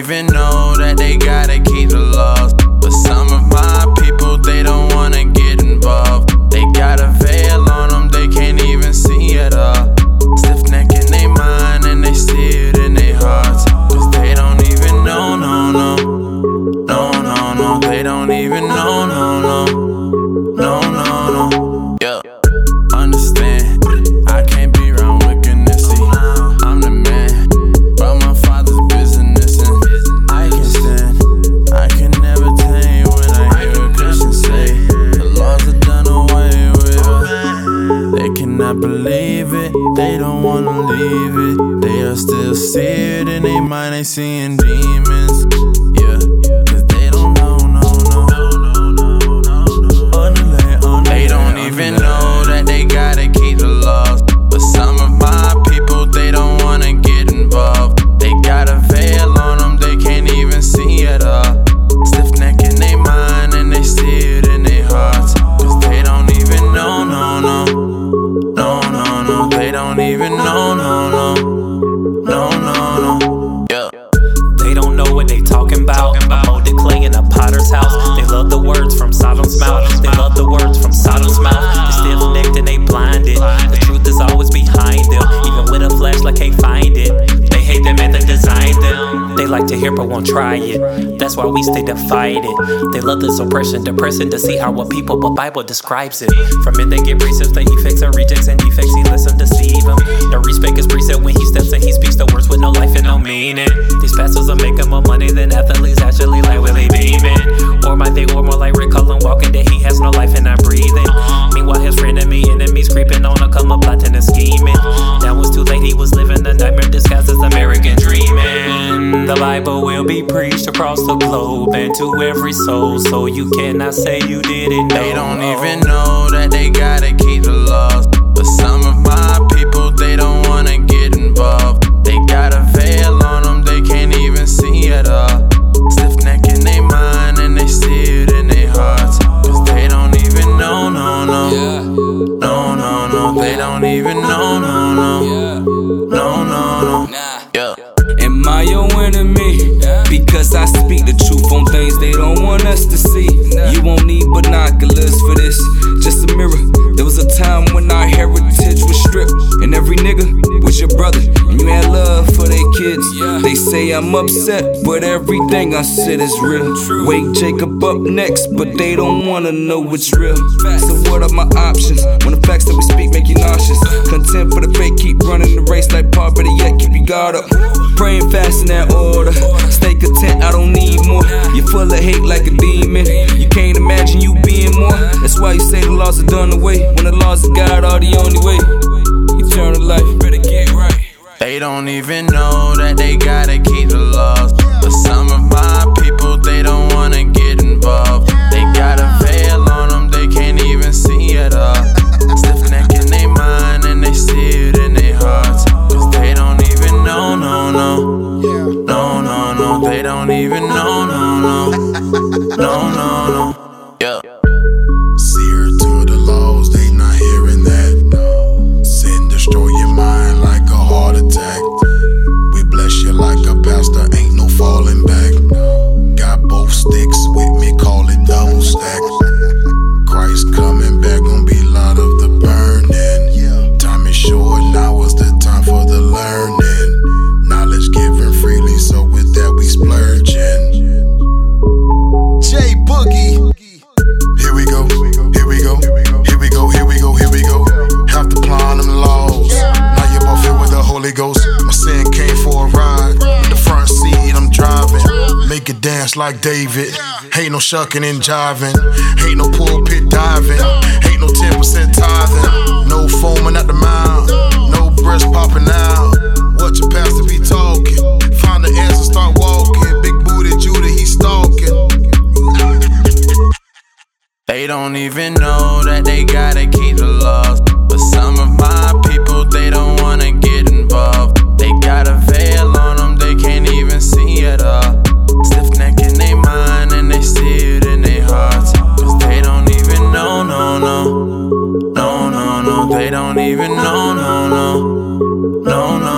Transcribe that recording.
even know that they gotta keep the love. Seeing demons. Sodom's mouth. They love the words from Sodom's mouth. They stiff necked and they blinded. The truth is always behind them. Even with a flashlight, can't find it. They hate them and they design them. They like to hear but won't try it. That's why we stay it. They love this oppression, depressing to see how what people but Bible describes it. From men they get precepts, they effects and rejects and defects. He lets them deceive him. The respect is precept when he steps and he speaks the words with no life and no meaning. These pastors are making more money than athletes actually like Willie Beeman. Or might they or more like walking that he has no life and not breathing. Meanwhile, his friend and me enemies creeping on a come up plotting and scheming. Now was too late, he was living a nightmare disguised as American dreaming. The Bible will be preached across the globe and to every soul, so you cannot say you didn't know. They don't even know that they gotta keep the laws. No, no. No, no, no. Yeah. Am I your enemy? Because I speak the truth on things they don't want us to see. You won't need binoculars for this, just a mirror. There was a time when our heritage was stripped, and every nigga was your brother, and you had love for their kids. They say I'm upset, but everything I said is real. Wake Jacob up next, but they don't wanna know what's real. So what are my options when the facts that we speak make you nauseous? Content guard up. Praying fast in that order. Stay content, I don't need more. You're full of hate like a demon. You can't imagine you being more. That's why you say the laws are done away. When the laws of God are the only way. Eternal life, better get right. They don't even know that they gotta keep the laws. Like a It dance like David. Ain't no shucking and jiving. Ain't no pulpit diving. Ain't no 10% tithing. No foaming at the mouth. No breast popping out. What your pastor be talking? Find the answer, start walking. Big booty Judah, he stalking. They don't even know that they gotta keep the laws. But some of my people, they don't wanna get involved. They got no. No, no, no. No,